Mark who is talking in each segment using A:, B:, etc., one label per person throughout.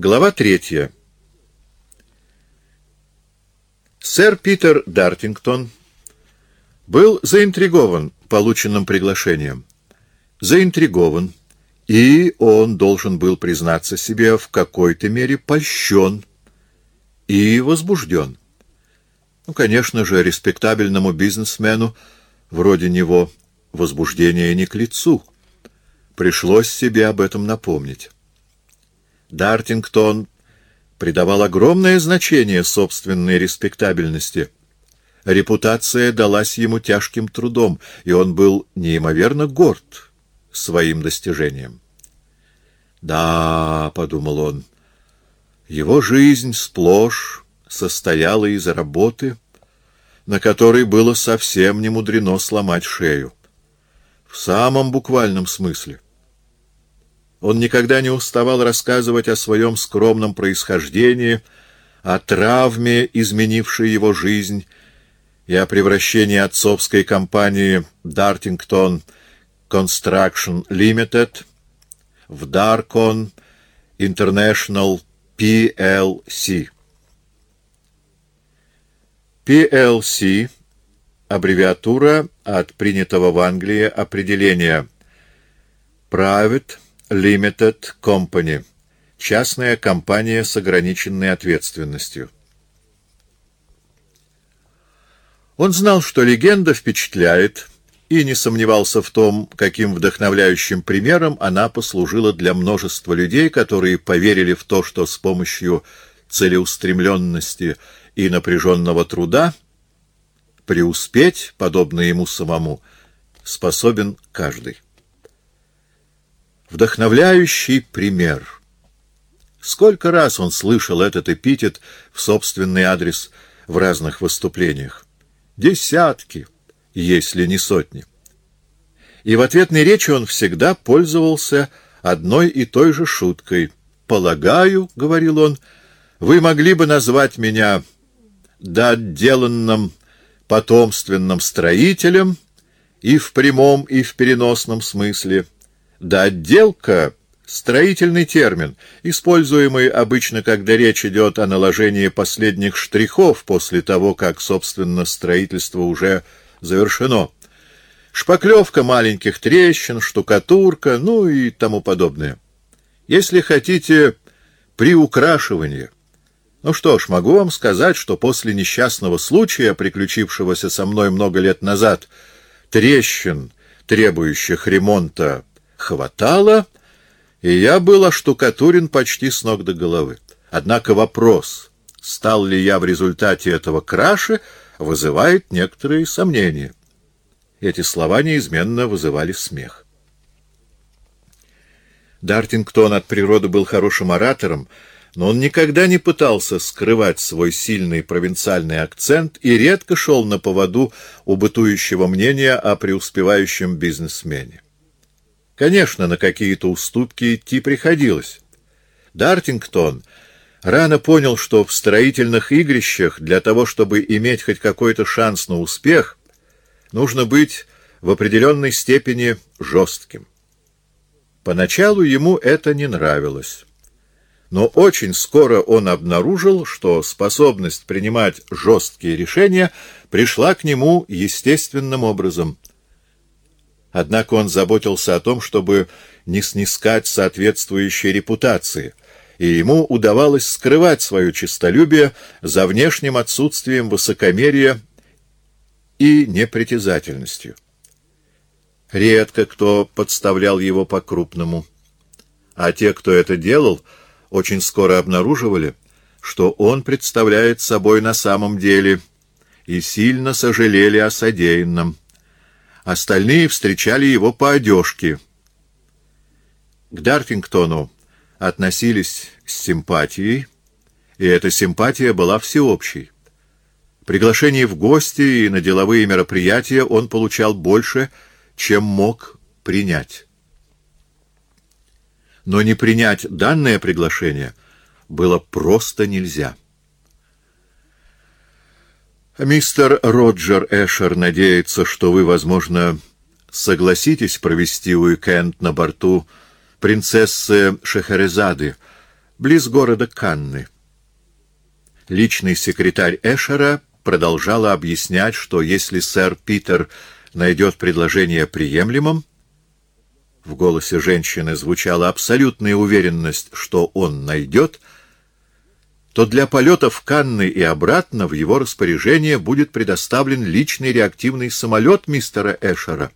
A: Глава третья. Сэр Питер Дартингтон был заинтригован полученным приглашением. Заинтригован, и он должен был признаться себе в какой-то мере польщен и возбужден. Ну, конечно же, респектабельному бизнесмену вроде него возбуждение не к лицу. Пришлось себе об этом напомнить. Дартингтон придавал огромное значение собственной респектабельности. Репутация далась ему тяжким трудом, и он был неимоверно горд своим достижением. «Да», — подумал он, — «его жизнь сплошь состояла из работы, на которой было совсем не мудрено сломать шею. В самом буквальном смысле. Он никогда не уставал рассказывать о своем скромном происхождении, о травме, изменившей его жизнь, и о превращении отцовской компании «Дартингтон Construction Limited» в «Даркон International PLC». PLC — аббревиатура от принятого в Англии определения Private Limited Company — частная компания с ограниченной ответственностью. Он знал, что легенда впечатляет, и не сомневался в том, каким вдохновляющим примером она послужила для множества людей, которые поверили в то, что с помощью целеустремленности — и напряженного труда, преуспеть, подобно ему самому, способен каждый. Вдохновляющий пример. Сколько раз он слышал этот эпитет в собственный адрес в разных выступлениях? Десятки, если не сотни. И в ответной речи он всегда пользовался одной и той же шуткой. «Полагаю, — говорил он, — вы могли бы назвать меня да отделанным потомственным строителем и в прямом, и в переносном смысле. Да отделка — строительный термин, используемый обычно, когда речь идет о наложении последних штрихов после того, как, собственно, строительство уже завершено. Шпаклевка маленьких трещин, штукатурка, ну и тому подобное. Если хотите, приукрашивание — ну что ж, могу вам сказать, что после несчастного случая, приключившегося со мной много лет назад, трещин, требующих ремонта, хватало, и я был оштукатурен почти с ног до головы. Однако вопрос, стал ли я в результате этого краше, вызывает некоторые сомнения. Эти слова неизменно вызывали смех. Дартингтон от природы был хорошим оратором, но он никогда не пытался скрывать свой сильный провинциальный акцент и редко шел на поводу у бытующего мнения о преуспевающем бизнесмене. Конечно, на какие-то уступки идти приходилось. Дартингтон рано понял, что в строительных игрищах для того, чтобы иметь хоть какой-то шанс на успех, нужно быть в определенной степени жестким. Поначалу ему это не нравилось но очень скоро он обнаружил, что способность принимать жесткие решения пришла к нему естественным образом. Однако он заботился о том, чтобы не снискать соответствующей репутации, и ему удавалось скрывать свое честолюбие за внешним отсутствием высокомерия и непритязательностью. Редко кто подставлял его по-крупному, а те, кто это делал — очень скоро обнаруживали, что он представляет собой на самом деле, и сильно сожалели о содеянном. Остальные встречали его по одежке. К Дартингтону относились с симпатией, и эта симпатия была всеобщей. Приглашений в гости и на деловые мероприятия он получал больше, чем мог принять но не принять данное приглашение было просто нельзя. Мистер Роджер Эшер надеется, что вы, возможно, согласитесь провести уикенд на борту принцессы Шахерезады, близ города Канны. Личный секретарь Эшера продолжала объяснять, что если сэр Питер найдет предложение приемлемым, в голосе женщины звучала абсолютная уверенность, что он найдет, то для полета в Канны и обратно в его распоряжение будет предоставлен личный реактивный самолет мистера Эшера,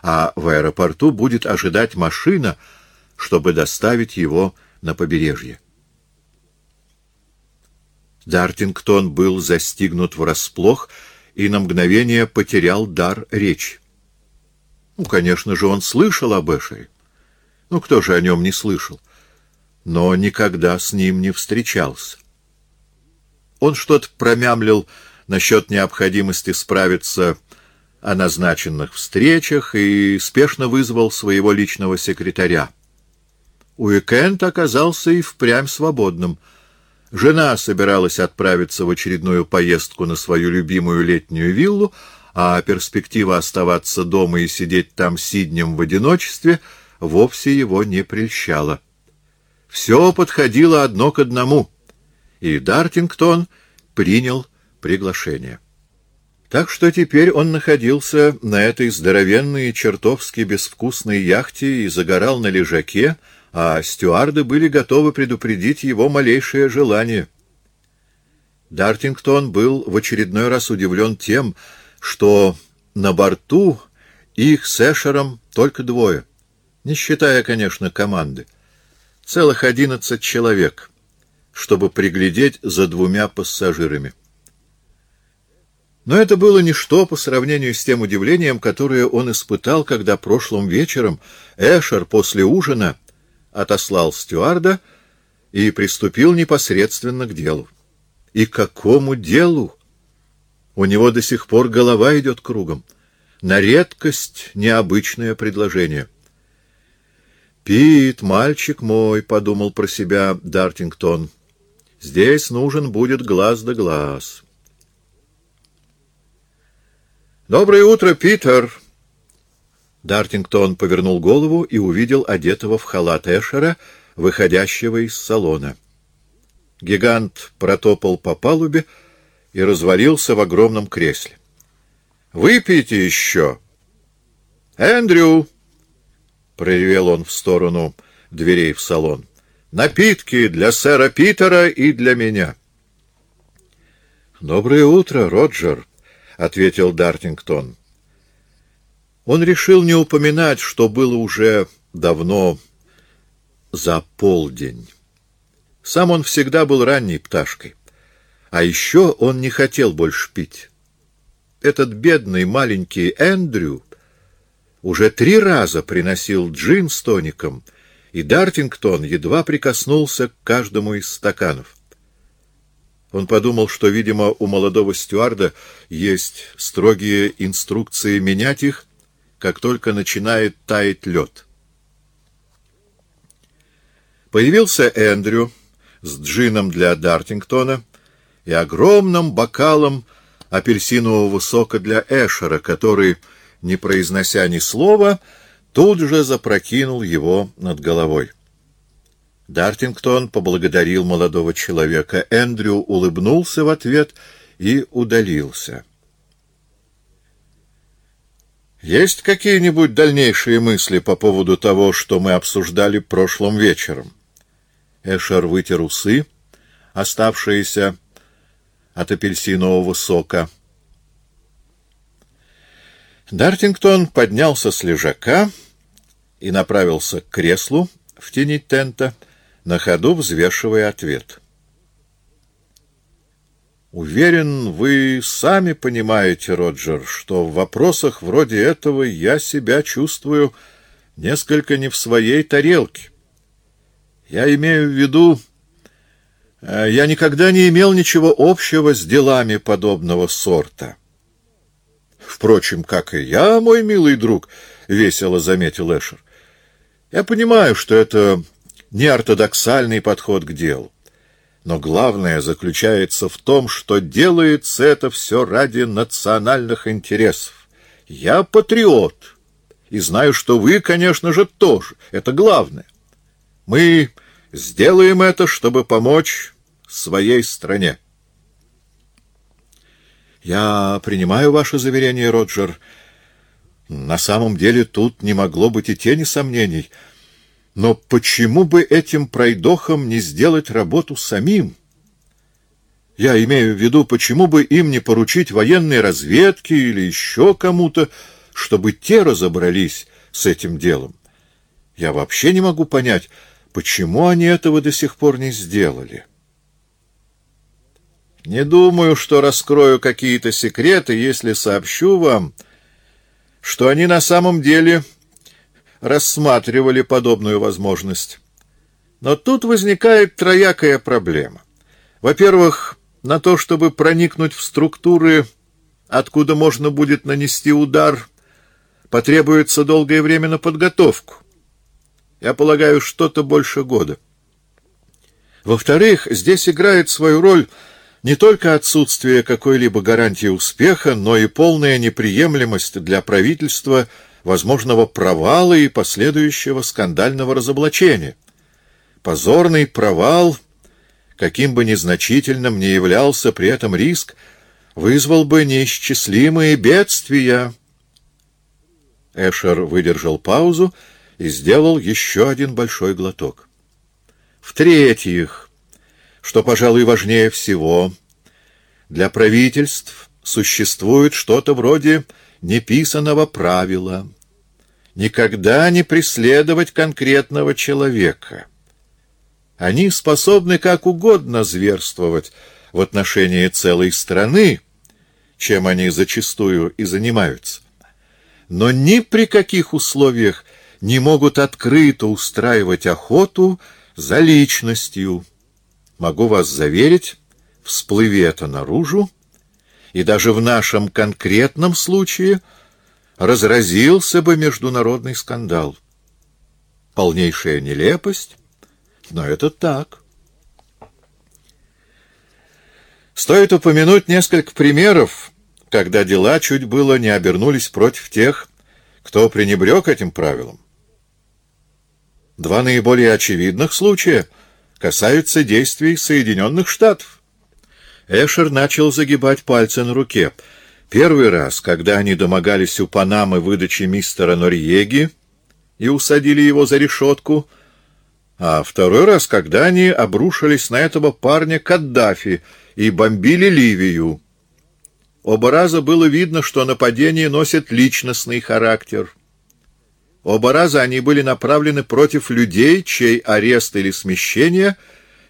A: а в аэропорту будет ожидать машина, чтобы доставить его на побережье. Дартингтон был застигнут врасплох и на мгновение потерял дар речи. Ну, конечно же, он слышал об Эшере. Ну, кто же о нем не слышал? Но никогда с ним не встречался. Он что-то промямлил насчет необходимости справиться о назначенных встречах и спешно вызвал своего личного секретаря. Уикенд оказался и впрямь свободным. Жена собиралась отправиться в очередную поездку на свою любимую летнюю виллу, а перспектива оставаться дома и сидеть там сиднем в одиночестве вовсе его не прельщала. Все подходило одно к одному, и Дартингтон принял приглашение. Так что теперь он находился на этой здоровенной, чертовски безвкусной яхте и загорал на лежаке, а стюарды были готовы предупредить его малейшее желание. Дартингтон был в очередной раз удивлен тем, что на борту их с Эшером только двое, не считая, конечно, команды. Целых одиннадцать человек, чтобы приглядеть за двумя пассажирами. Но это было ничто по сравнению с тем удивлением, которое он испытал, когда прошлым вечером Эшер после ужина отослал стюарда и приступил непосредственно к делу. И какому делу? У него до сих пор голова идет кругом. На редкость необычное предложение. «Пит, мальчик мой», — подумал про себя Дартингтон, — «здесь нужен будет глаз да глаз». «Доброе утро, Питер!» Дартингтон повернул голову и увидел одетого в халат Эшера, выходящего из салона. Гигант протопал по палубе, и развалился в огромном кресле. «Выпейте еще!» «Эндрю!» — проревел он в сторону дверей в салон. «Напитки для сэра Питера и для меня!» «Доброе утро, Роджер!» — ответил Дартингтон. Он решил не упоминать, что было уже давно за полдень. Сам он всегда был ранней пташкой. А еще он не хотел больше пить. Этот бедный маленький Эндрю уже три раза приносил джин с тоником, и Дартингтон едва прикоснулся к каждому из стаканов. Он подумал, что, видимо, у молодого стюарда есть строгие инструкции менять их, как только начинает таять лед. Появился Эндрю с джином для Дартингтона, и огромным бокалом апельсинового сока для Эшера, который, не произнося ни слова, тут же запрокинул его над головой. Дартингтон поблагодарил молодого человека. Эндрю улыбнулся в ответ и удалился. «Есть какие-нибудь дальнейшие мысли по поводу того, что мы обсуждали прошлым вечером?» Эшер вытер усы, оставшиеся от апельсинового сока. Дартингтон поднялся с лежака и направился к креслу в тени тента, на ходу взвешивая ответ. «Уверен, вы сами понимаете, Роджер, что в вопросах вроде этого я себя чувствую несколько не в своей тарелке. Я имею в виду Э, я никогда не имел ничего общего с делами подобного сорта. Впрочем, как и я, мой милый друг, — весело заметил Эшер. Я понимаю, что это не ортодоксальный подход к делу. Но главное заключается в том, что делается это все ради национальных интересов. Я патриот, и знаю, что вы, конечно же, тоже. Это главное. Мы Сделаем это, чтобы помочь своей стране.
B: Я принимаю ваше заверение, Роджер. На самом деле тут не могло быть и тени сомнений. Но почему бы этим пройдохам не сделать работу самим? Я имею в виду, почему бы им не поручить военной разведке или еще кому-то, чтобы те разобрались с этим делом? Я вообще не могу понять, почему они этого до сих пор не сделали.
A: Не думаю, что раскрою какие-то секреты, если сообщу вам, что они на самом деле рассматривали подобную возможность. Но тут возникает троякая проблема. Во-первых, на то, чтобы проникнуть в структуры, откуда можно будет нанести удар, потребуется долгое время на подготовку. Я полагаю, что-то больше года. Во-вторых, здесь играет свою роль не только отсутствие какой-либо гарантии успеха, но и полная неприемлемость для правительства возможного провала и последующего скандального разоблачения. Позорный провал, каким бы незначительным ни являлся при этом риск, вызвал бы неисчислимые бедствия. Эшер выдержал паузу и сделал еще один большой глоток. В-третьих, что, пожалуй, важнее всего. Для правительств существует что-то вроде неписанного правила. Никогда не преследовать конкретного человека. Они способны как угодно зверствовать в отношении целой страны, чем они зачастую и занимаются. Но ни при каких условиях не могут открыто устраивать охоту за личностью, Могу вас заверить, всплыви это наружу, и даже в нашем конкретном случае разразился бы международный скандал. Полнейшая нелепость, но это так. Стоит упомянуть несколько примеров, когда дела чуть было не обернулись против тех, кто пренебрег этим правилам. Два наиболее очевидных случая — касаются действий Соединенных Штатов. Эшер начал загибать пальцы на руке. Первый раз, когда они домогались у Панамы выдачи мистера Норьеги и усадили его за решетку, а второй раз, когда они обрушились на этого парня Каддафи и бомбили Ливию. Оба раза было видно, что нападение носит личностный характер — Оба раза они были направлены против людей, чей арест или смещение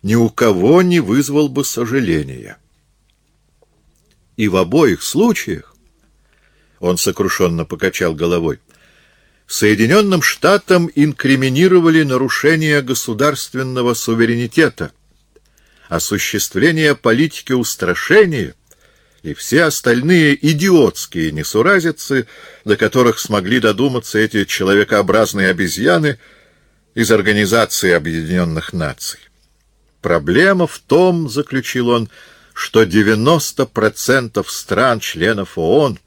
A: ни у кого не вызвал бы сожаления. И в обоих случаях, он сокрушенно покачал головой, Соединенным Штатам инкриминировали нарушение государственного суверенитета, осуществление политики устрашения — и все остальные идиотские несуразицы, до которых смогли додуматься эти человекообразные обезьяны из Организации Объединенных Наций. Проблема в том, заключил он, что 90% стран-членов ООН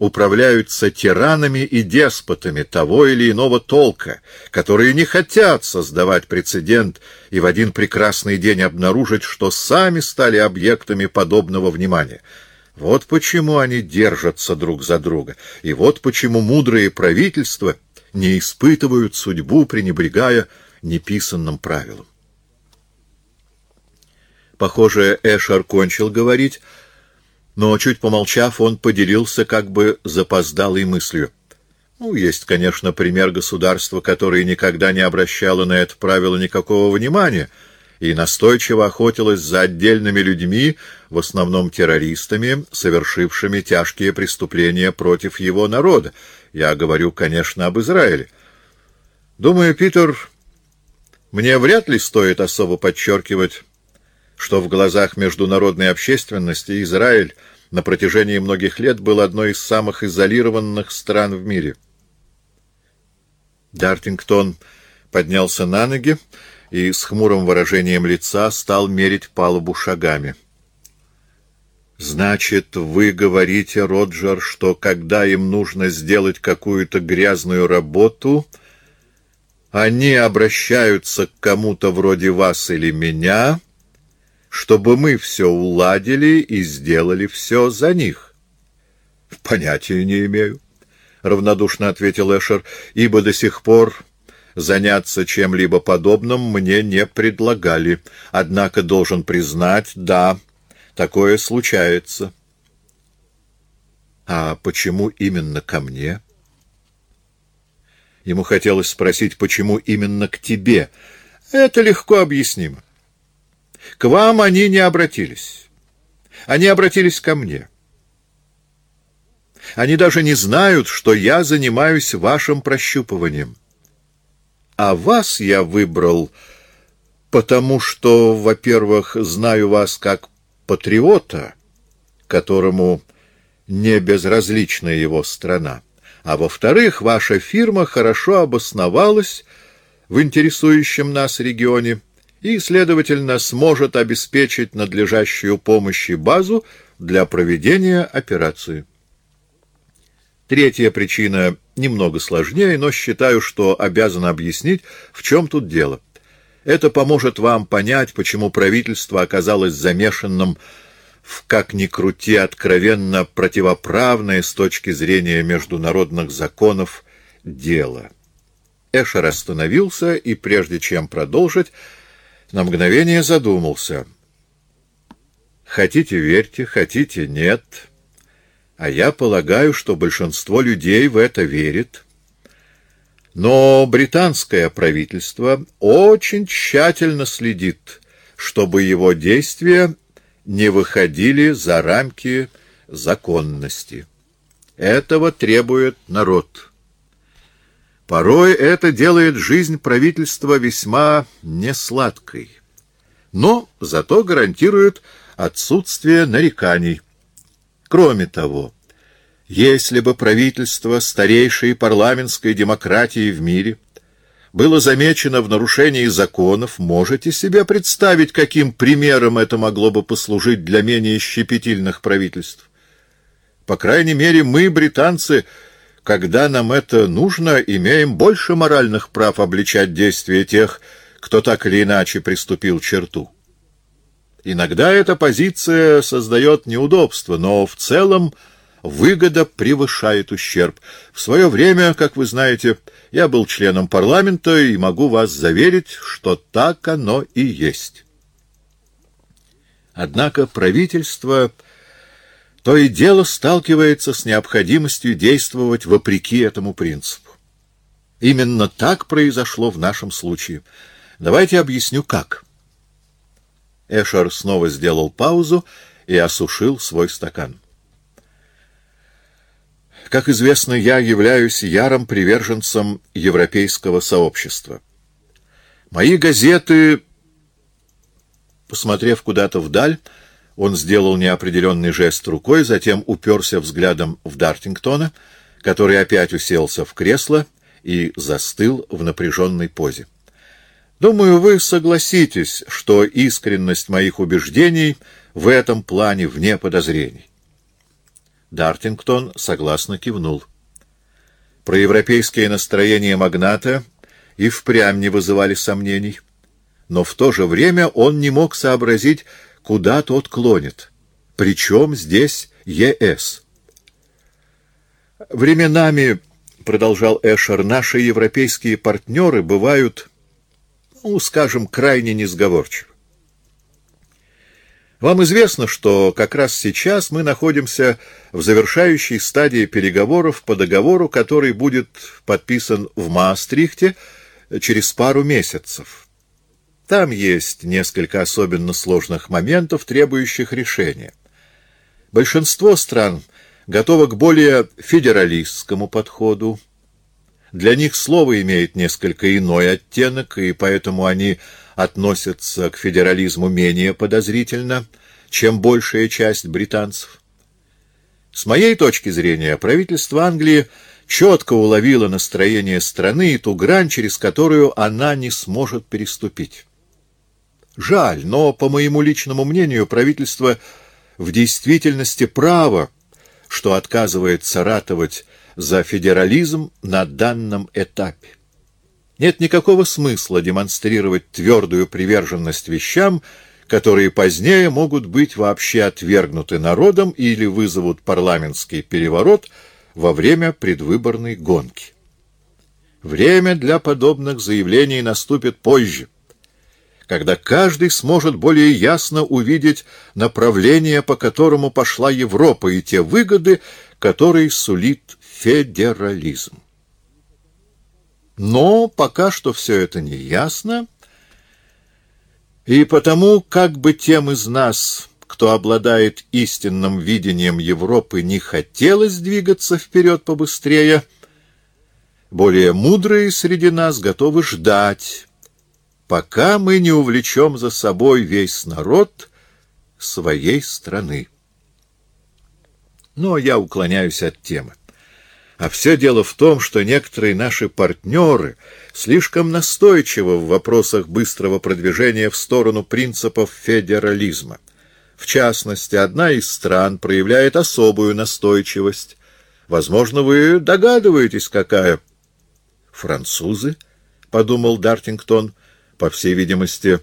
A: управляются тиранами и деспотами того или иного толка, которые не хотят создавать прецедент и в один прекрасный день обнаружить, что сами стали объектами подобного внимания. Вот почему они держатся друг за друга, и вот почему мудрые правительства не испытывают судьбу, пренебрегая неписанным правилам. Похоже, Эшер кончил говорить, но, чуть помолчав, он поделился как бы запоздалой мыслью. Ну, есть, конечно, пример государства, которое никогда не обращало на это правило никакого внимания и настойчиво охотилось за отдельными людьми, в основном террористами, совершившими тяжкие преступления против его народа. Я говорю, конечно, об Израиле. Думаю, Питер, мне вряд ли стоит особо подчеркивать, что в глазах международной общественности Израиль на протяжении многих лет был одной из самых изолированных стран в мире. Дартингтон поднялся на ноги и с хмурым выражением лица стал мерить палубу шагами. «Значит, вы говорите, Роджер, что когда им нужно сделать какую-то грязную работу, они обращаются к кому-то вроде вас или меня, чтобы мы все уладили и сделали все за них. — Понятия не имею, — равнодушно ответил Эшер, — ибо до сих пор заняться чем-либо подобным мне не предлагали. Однако должен признать, да, такое случается. — А почему именно ко мне? — Ему хотелось спросить, почему именно к тебе. Это легко объяснимо. К вам они не обратились. Они обратились ко мне. Они даже не знают, что я занимаюсь вашим прощупыванием. А вас я выбрал, потому что, во-первых, знаю вас как патриота, которому не безразлична его страна а во-вторых, ваша фирма хорошо обосновалась в интересующем нас регионе и, следовательно, сможет обеспечить надлежащую помощь и базу для проведения операции. Третья причина немного сложнее, но считаю, что обязан объяснить, в чем тут дело. Это поможет вам понять, почему правительство оказалось замешанным в как ни крути откровенно противоправное с точки зрения международных законов дело. Эшер остановился и, прежде чем продолжить, на мгновение задумался. Хотите верьте, хотите нет, а я полагаю, что большинство людей в это верит. Но британское правительство очень тщательно следит, чтобы его действия не выходили за рамки законности. Этого требует народ. Порой это делает жизнь правительства весьма несладкой, но зато гарантирует отсутствие нареканий. Кроме того, если бы правительство старейшей парламентской демократии в мире – было замечено в нарушении законов, можете себе представить, каким примером это могло бы послужить для менее щепетильных правительств? По крайней мере, мы, британцы, когда нам это нужно, имеем больше моральных прав обличать действия тех, кто так или иначе приступил черту. Иногда эта позиция создает неудобства, но в целом выгода превышает ущерб. В свое время, как вы знаете, я был членом парламента и могу вас заверить, что так оно и есть. Однако правительство то и дело сталкивается с необходимостью действовать вопреки этому принципу. Именно так произошло в нашем случае. Давайте объясню, как. Эшер снова сделал паузу и осушил свой стакан. Как известно, я являюсь ярым приверженцем европейского сообщества. Мои газеты... Посмотрев куда-то вдаль, он сделал неопределенный жест рукой, затем уперся взглядом в Дартингтона, который опять уселся в кресло и застыл в напряженной позе. Думаю, вы согласитесь, что искренность моих убеждений в этом плане вне подозрений. Дартингтон согласно кивнул. Проевропейские настроения магната и впрямь не вызывали сомнений, но в то же время он не мог сообразить, куда тот клонит. Причем здесь ЕС? Временами, — продолжал Эшер, — наши европейские партнеры бывают, ну, скажем, крайне несговорчивы. Вам известно, что как раз сейчас мы находимся в завершающей стадии переговоров по договору, который будет подписан в Маастрихте через пару месяцев. Там есть несколько особенно сложных моментов, требующих решения. Большинство стран готово к более федералистскому подходу. Для них слово имеет несколько иной оттенок, и поэтому они относятся к федерализму менее подозрительно, чем большая часть британцев. С моей точки зрения, правительство Англии четко уловило настроение страны и ту грань, через которую она не сможет переступить. Жаль, но, по моему личному мнению, правительство в действительности право, что отказывается ратовать за федерализм на данном этапе. Нет никакого смысла демонстрировать твердую приверженность вещам, которые позднее могут быть вообще отвергнуты народом или вызовут парламентский переворот во время предвыборной гонки. Время для подобных заявлений наступит позже, когда каждый сможет более ясно увидеть направление, по которому пошла Европа, и те выгоды, которые сулит федерализм. Но пока что все это не ясно, и потому, как бы тем из нас, кто обладает истинным видением Европы, не хотелось двигаться вперед побыстрее, более мудрые среди нас готовы ждать, пока мы не увлечем за собой весь народ своей страны. Но я уклоняюсь от темы. А все дело в том, что некоторые наши партнеры слишком настойчивы в вопросах быстрого продвижения в сторону принципов федерализма. В частности, одна из стран проявляет особую настойчивость. Возможно, вы догадываетесь, какая. «Французы?» — подумал Дартингтон. «По всей видимости,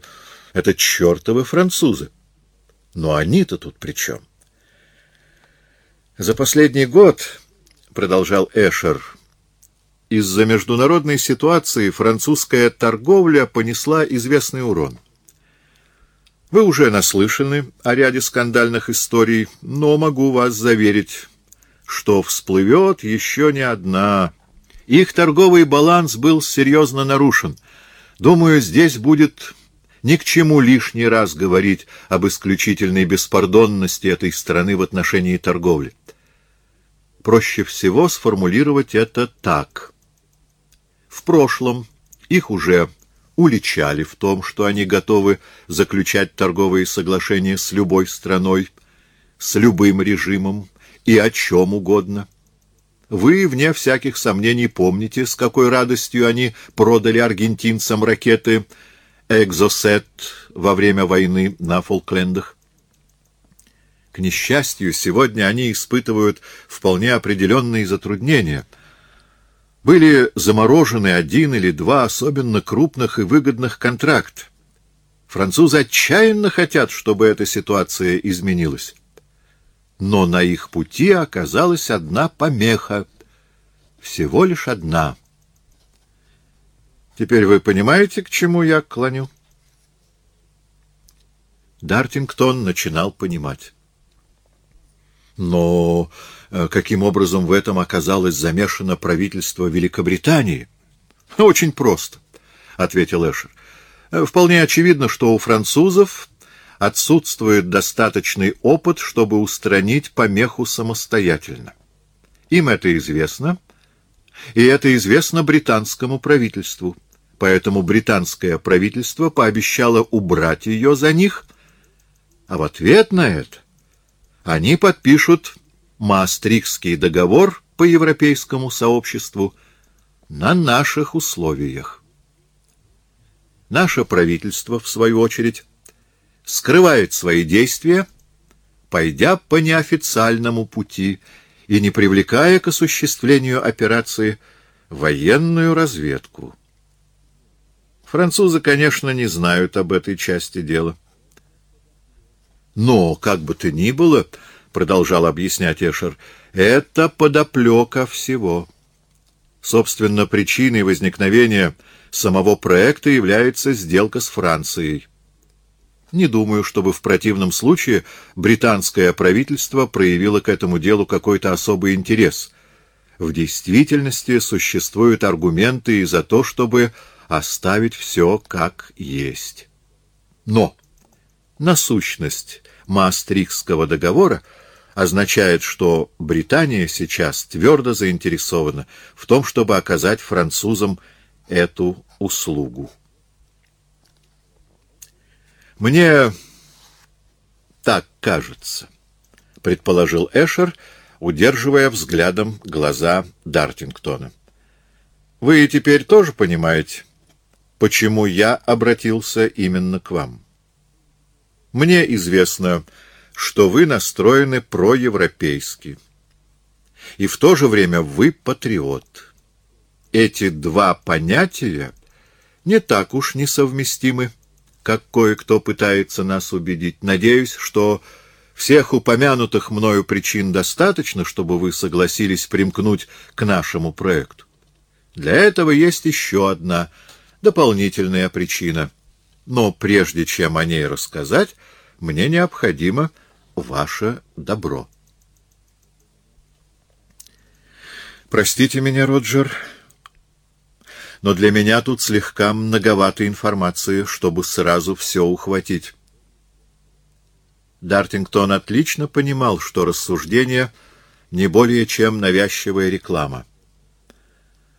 A: это чертовы французы. Но они-то тут при чем?» За последний год продолжал Эшер, из-за международной ситуации французская торговля понесла известный урон. Вы уже наслышаны о ряде скандальных историй, но могу вас заверить, что всплывет еще не одна. Их торговый баланс был серьезно нарушен. Думаю, здесь будет ни к чему лишний раз говорить об исключительной беспардонности этой страны в отношении торговли проще всего сформулировать это так. В прошлом их уже уличали в том, что они готовы заключать торговые соглашения с любой страной, с любым режимом и о чем угодно. Вы, вне всяких сомнений, помните, с какой радостью они продали аргентинцам ракеты «Экзосет» во время войны на Фолклендах. К несчастью, сегодня они испытывают вполне определенные затруднения. Были заморожены один или два особенно крупных и выгодных контракта. Французы отчаянно хотят, чтобы эта ситуация изменилась. Но на их пути оказалась одна помеха. Всего лишь одна. Теперь вы понимаете, к чему я клоню? Дартингтон начинал понимать. Но э, каким образом в этом оказалось замешано правительство Великобритании? Очень просто, ответил Эшер. Э, вполне очевидно, что у французов отсутствует достаточный опыт, чтобы устранить помеху самостоятельно. Им это известно, и это известно британскому правительству. Поэтому британское правительство пообещало убрать ее за них, а в ответ на это они подпишут Маастрихтский договор по европейскому сообществу на наших условиях. Наше правительство, в свою очередь, скрывает свои действия, пойдя по неофициальному пути и не привлекая к осуществлению операции военную разведку. Французы, конечно, не знают об этой части дела. Но, как бы то ни было, — продолжал объяснять Эшер, — это подоплека всего. Собственно, причиной возникновения самого проекта является сделка с Францией. Не думаю, чтобы в противном случае британское правительство проявило к этому делу какой-то особый интерес. В действительности существуют аргументы и за то, чтобы оставить все как есть. Но насущность Маастрихтского договора означает, что Британия сейчас твердо заинтересована в том, чтобы оказать французам эту услугу. «Мне так кажется», — предположил Эшер, удерживая взглядом глаза Дартингтона. «Вы теперь тоже понимаете, почему я обратился именно к вам?» Мне известно, что вы настроены проевропейски. И в то же время вы патриот. Эти два понятия не так уж несовместимы, как кое-кто пытается нас убедить. Надеюсь, что всех упомянутых мною причин достаточно, чтобы вы согласились примкнуть к нашему проекту. Для этого есть еще одна дополнительная причина. Но прежде чем о ней рассказать, мне необходимо ваше добро. Простите меня, Роджер, но для меня тут слегка многовато информации, чтобы сразу все ухватить. Дартингтон отлично понимал, что рассуждение не более чем навязчивая реклама.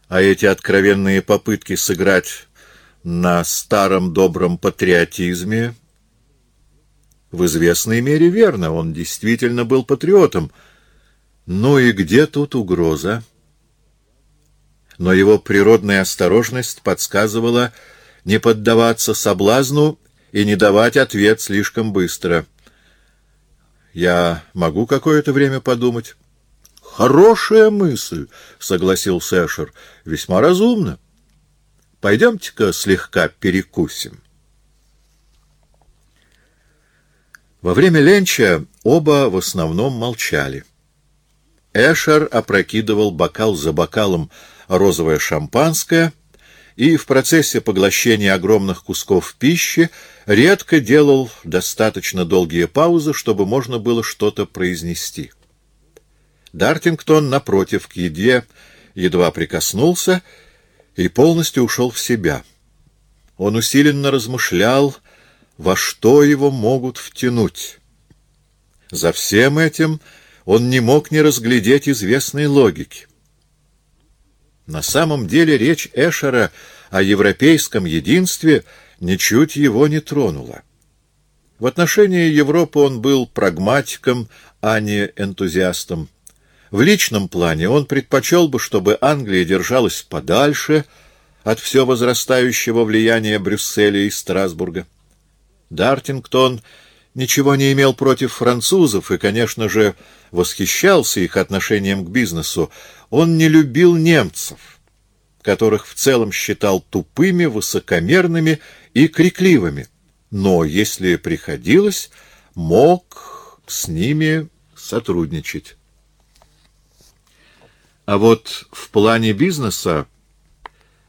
A: А эти откровенные попытки сыграть на старом добром патриотизме в известной мере верно, он действительно был патриотом. Ну и где тут угроза? Но его природная осторожность подсказывала не поддаваться соблазну и не давать ответ слишком быстро. «Я могу какое-то время подумать?» «Хорошая мысль», — согласился Эшер, — «весьма разумно. Пойдемте-ка слегка перекусим». Во время ленча оба в основном молчали. Эшер опрокидывал бокал за бокалом розовое шампанское и в процессе поглощения огромных кусков пищи редко делал достаточно долгие паузы, чтобы можно было что-то произнести. Дартингтон, напротив, к еде едва прикоснулся и полностью ушел в себя. Он усиленно размышлял, во что его могут втянуть. За всем этим он не мог не разглядеть известной логики. На самом деле речь Эшера о европейском единстве ничуть его не тронула. В отношении Европы он был прагматиком, а не энтузиастом. В личном плане он предпочел бы, чтобы Англия держалась подальше от все возрастающего влияния Брюсселя и Страсбурга. Дартингтон ничего не имел против французов и, конечно же, восхищался их отношением к бизнесу, он не любил немцев, которых в целом считал тупыми, высокомерными и крикливыми, но, если приходилось, мог с ними сотрудничать. А вот в плане бизнеса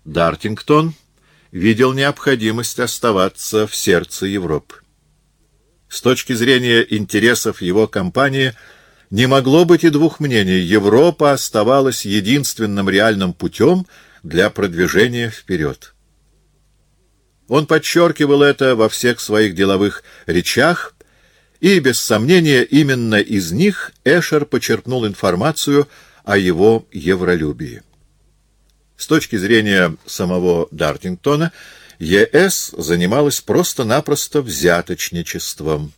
A: Дартингтон видел необходимость оставаться в сердце Европы. С точки зрения интересов его компании – не могло быть и двух мнений. Европа оставалась единственным реальным путем для продвижения вперед. Он подчеркивал это во всех своих деловых речах, и, без сомнения, именно из них Эшер почерпнул информацию о его евролюбии. С точки зрения самого Дартингтона, ЕС занималась просто-напросто взяточничеством.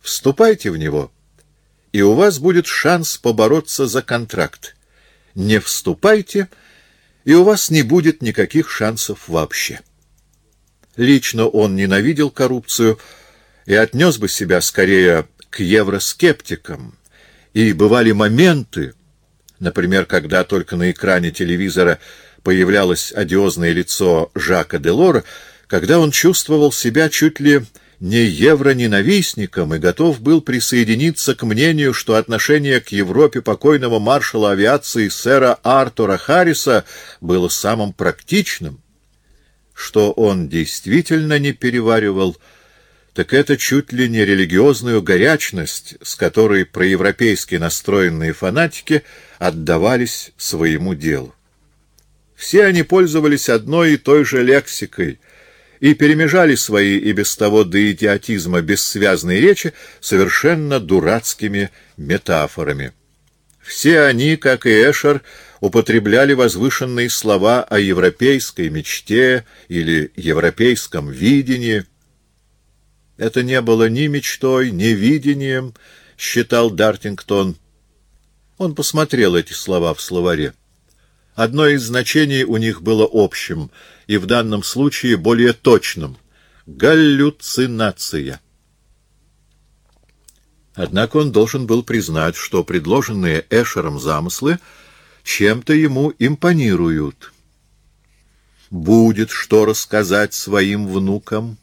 A: Вступайте в него — и у вас будет шанс побороться за контракт. Не вступайте, и у вас не будет никаких шансов вообще. Лично он ненавидел коррупцию и отнес бы себя скорее к евроскептикам. И бывали моменты, например, когда только на экране телевизора появлялось одиозное лицо Жака Делора, когда он чувствовал себя чуть ли не евроненавистником и готов был присоединиться к мнению, что отношение к Европе покойного маршала авиации сэра Артура Харриса было самым практичным, что он действительно не переваривал, так это чуть ли не религиозную горячность, с которой проевропейски настроенные фанатики отдавались своему делу. Все они пользовались одной и той же лексикой — и перемежали свои и без того до идиотизма бессвязные речи совершенно дурацкими метафорами. Все они, как и Эшер, употребляли возвышенные слова о европейской мечте или европейском видении. Это не было ни мечтой, ни видением, считал Дартингтон. Он посмотрел эти слова в словаре. Одно из значений у них было общим и в данном случае более точным — галлюцинация. Однако он должен был признать, что предложенные Эшером замыслы чем-то ему импонируют. будет что рассказать своим внукам?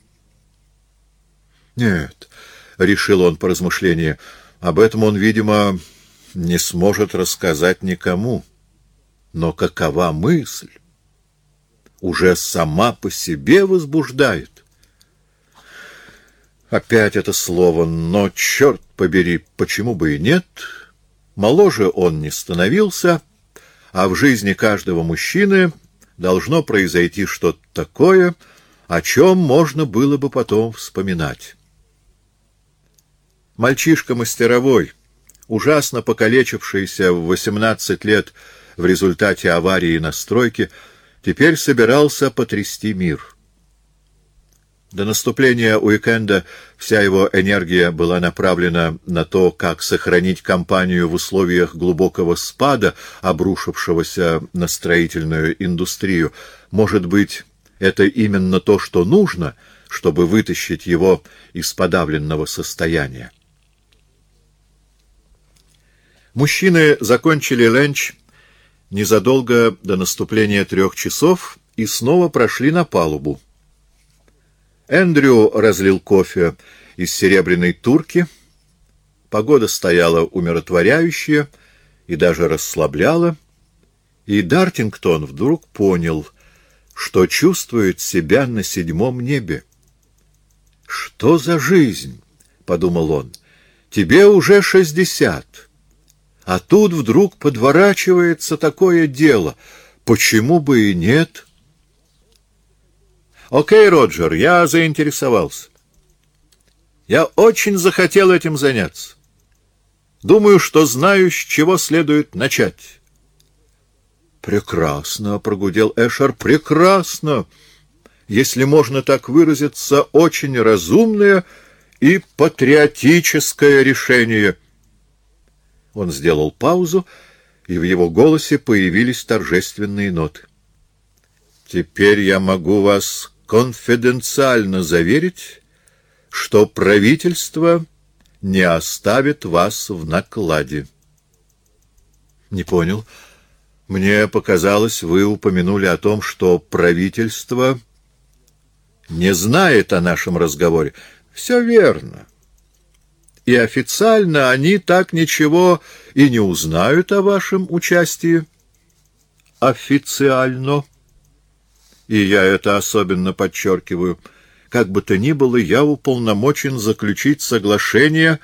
B: Нет, — решил он по размышлению, — об этом он, видимо, не сможет рассказать никому. Но какова мысль? Уже сама по себе возбуждает. Опять это слово «но, черт побери, почему бы и нет?» Моложе он не становился, а в жизни каждого мужчины должно произойти что-то такое, о чем можно было бы потом вспоминать. Мальчишка мастеровой, ужасно покалечившийся в 18 лет в результате аварии на стройке, теперь собирался потрясти мир. До наступления уикенда вся его энергия была направлена на то, как сохранить компанию в условиях глубокого спада, обрушившегося на строительную индустрию. Может быть, это именно то, что нужно, чтобы вытащить его из подавленного состояния. Мужчины закончили ленч незадолго до наступления трех часов и снова прошли на палубу. Эндрю разлил кофе из серебряной турки. Погода стояла умиротворяющая и даже расслабляла. И Дартингтон вдруг понял, что чувствует себя на седьмом небе. «Что за жизнь?» — подумал он. «Тебе уже шестьдесят, а тут вдруг подворачивается такое дело. Почему бы и нет?» Окей, Роджер, я заинтересовался. Я очень захотел этим заняться. Думаю, что знаю, с чего следует начать. Прекрасно, прогудел Эшер, прекрасно. Если можно так выразиться, очень разумное и патриотическое решение. Он сделал паузу, и в его голосе появились торжественные ноты. Теперь я могу вас конфиденциально заверить, что правительство не оставит вас в накладе. Не понял. Мне показалось, вы упомянули о том, что правительство не знает о нашем разговоре. Все верно. И официально они так ничего и не узнают о вашем участии. Официально и я это особенно подчеркиваю. Как бы то ни было, я уполномочен заключить соглашение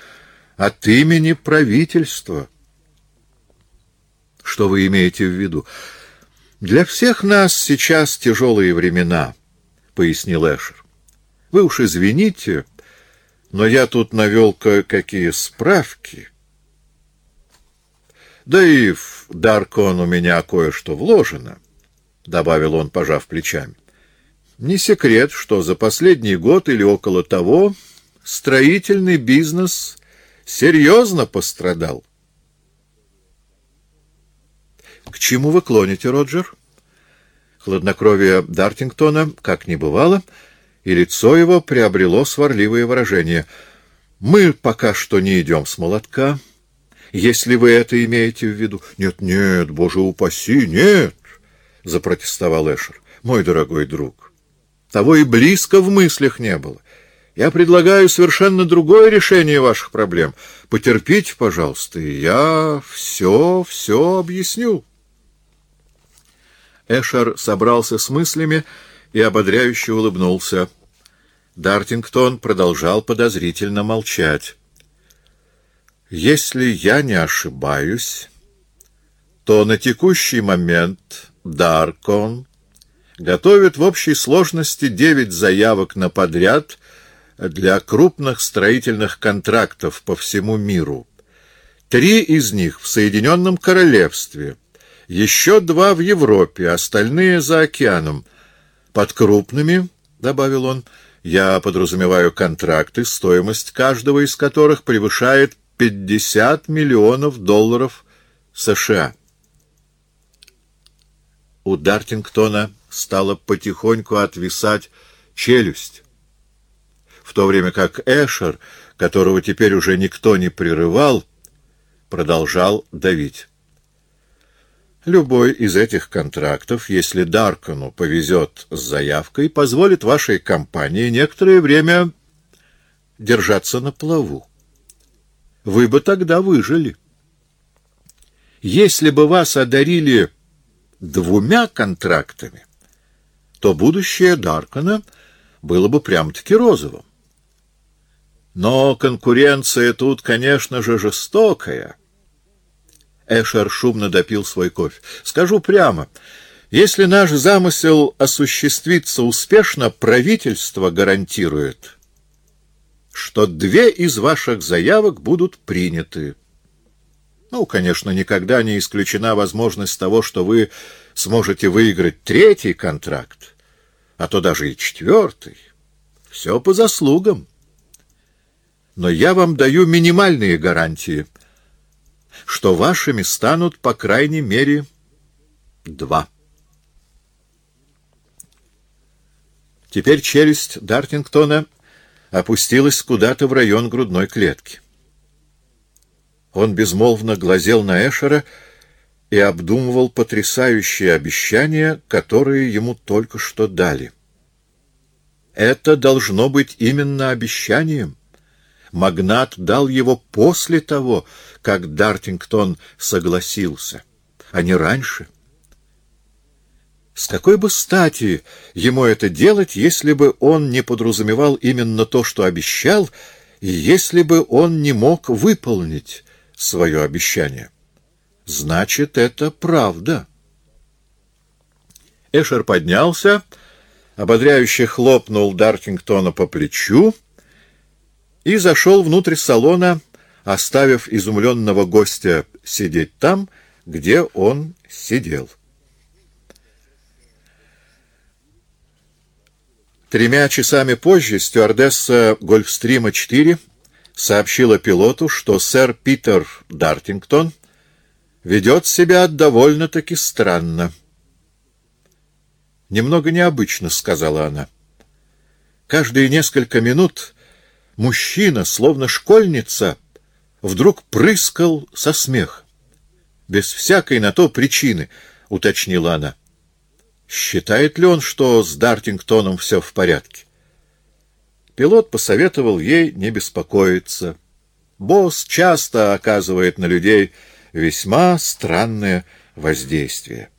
B: от имени правительства. Что вы имеете в виду? Для всех нас сейчас тяжелые времена, — пояснил Эшер. Вы уж извините, но я тут навел кое-какие справки. Да и в Даркон у меня кое-что вложено. — добавил он, пожав плечами. «Не секрет, что за последний год или около того строительный бизнес серьезно пострадал». «К чему вы клоните, Роджер?» Хладнокровие Дартингтона, как не бывало, и лицо его приобрело сварливое выражение. «Мы пока что не идем с молотка, если вы это имеете в виду». «Нет, нет, боже упаси, нет!» — запротестовал Эшер. — Мой дорогой друг, того и близко в мыслях не было. Я предлагаю совершенно другое решение ваших проблем. Потерпите, пожалуйста, и я все, все объясню. Эшер собрался с мыслями и ободряюще улыбнулся. Дартингтон продолжал подозрительно молчать. «Если я не ошибаюсь, то на текущий момент Даркон готовит в общей сложности девять заявок на подряд для крупных строительных контрактов по всему миру. Три из них в Соединенном Королевстве, еще два в Европе, остальные за океаном. Под крупными, — добавил он, — я подразумеваю контракты, стоимость каждого из которых превышает 50 миллионов долларов США у Дартингтона стала потихоньку отвисать челюсть, в то время как Эшер, которого теперь уже никто не прерывал, продолжал давить.
A: Любой из этих контрактов, если Даркону повезет с заявкой, позволит вашей компании некоторое время держаться на плаву. Вы бы тогда выжили. Если бы вас одарили двумя контрактами, то будущее Даркона было бы прям-таки розовым. Но конкуренция тут, конечно же, жестокая. Эшер шумно допил свой кофе. Скажу прямо, если наш замысел осуществится успешно, правительство гарантирует, что две из ваших заявок будут приняты. Ну, конечно, никогда не исключена возможность того, что вы сможете выиграть третий контракт, а то даже и четвертый. Все по заслугам. Но я вам даю минимальные гарантии — что вашими станут, по крайней мере, два. Теперь челюсть Дартингтона опустилась куда-то в район грудной клетки. Он безмолвно глазел на Эшера и обдумывал потрясающие обещания, которые ему только что дали. Это должно быть именно обещанием. Магнат дал его после того, как Дартингтон согласился, а не раньше. С какой бы стати ему это делать, если бы он не подразумевал именно то, что обещал, и если бы он не мог выполнить свое обещание? Значит, это правда. Эшер поднялся, ободряюще хлопнул Дартингтона по плечу и зашел внутрь салона, оставив изумленного гостя сидеть там, где он сидел. Тремя часами позже стюардесса «Гольфстрима-4» сообщила пилоту, что сэр Питер Дартингтон ведет себя довольно-таки странно. «Немного необычно», — сказала она. «Каждые несколько минут мужчина, словно школьница, вдруг прыскал со смех. Без всякой на то причины, — уточнила она. Считает ли он, что с Дартингтоном все в порядке? Пилот посоветовал ей не беспокоиться. Босс часто оказывает на людей весьма странное воздействие.